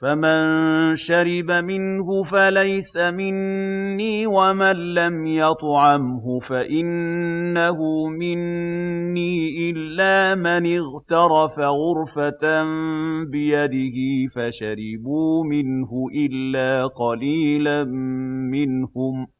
فَمَن شَرِبَ مِنْهُ فَلَيْسَ مِنِّي وَمَن لَّمْ يَطْعَمْهُ فَإِنَّهُ مِنِّي إِلَّا مَنِ اغْتَرَفَ غُرْفَةً بِيَدِهِ فَشَرِبُوا مِنْهُ إِلَّا قَلِيلًا مِّنْهُمْ ۚ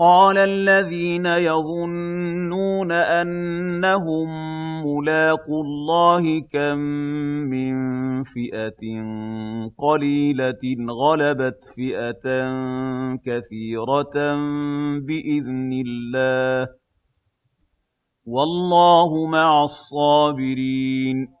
قَالَ الَّذِينَ يَظُنُّونَ أَنَّهُم مُّلَاقُو اللَّهِ كَم مِّن فِئَةٍ قَلِيلَةٍ غَلَبَتْ فِئَةً كَثِيرَةً بِإِذْنِ اللَّهِ ۗ. وَاللَّهُ مَعَ الصَّابِرِينَ.